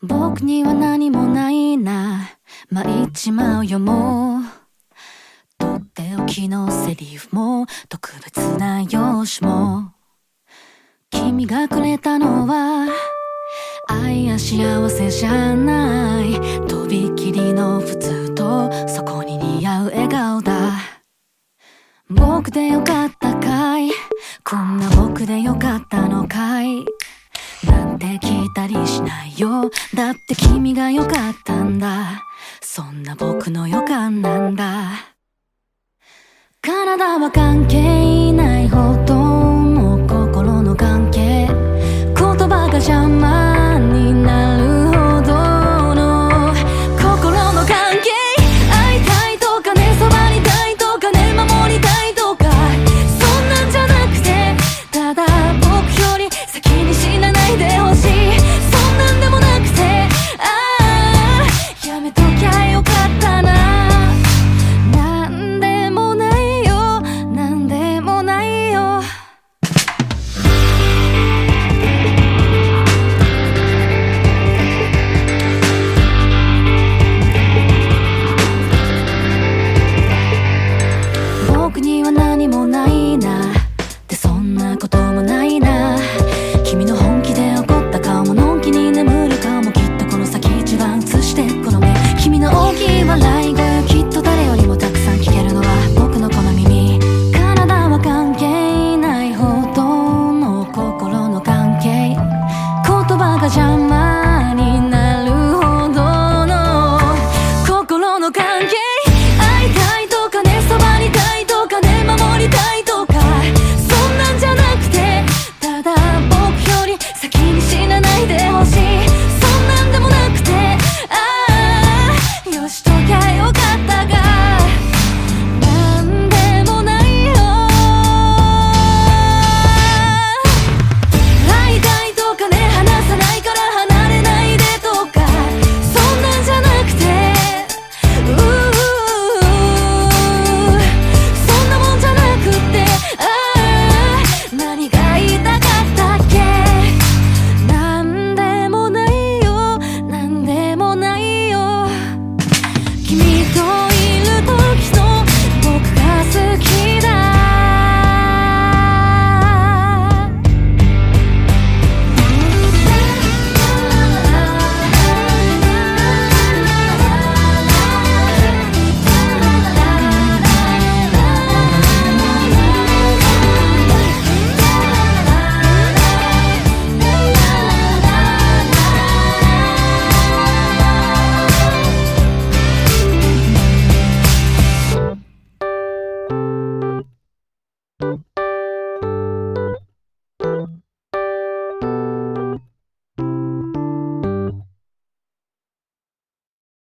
僕には何もないな。参っちまうよもう。とっておきのセリフも特別な用紙も。君がくれたのは愛や幸せじゃない。とびきりの普通。とそこに似合う笑顔だ。僕でよかったかい？こんな僕でよかったのかい？なんて聞いたりしないよ。だって君がよかったんだ。そんな僕の予感なんだ。体は関係ないほど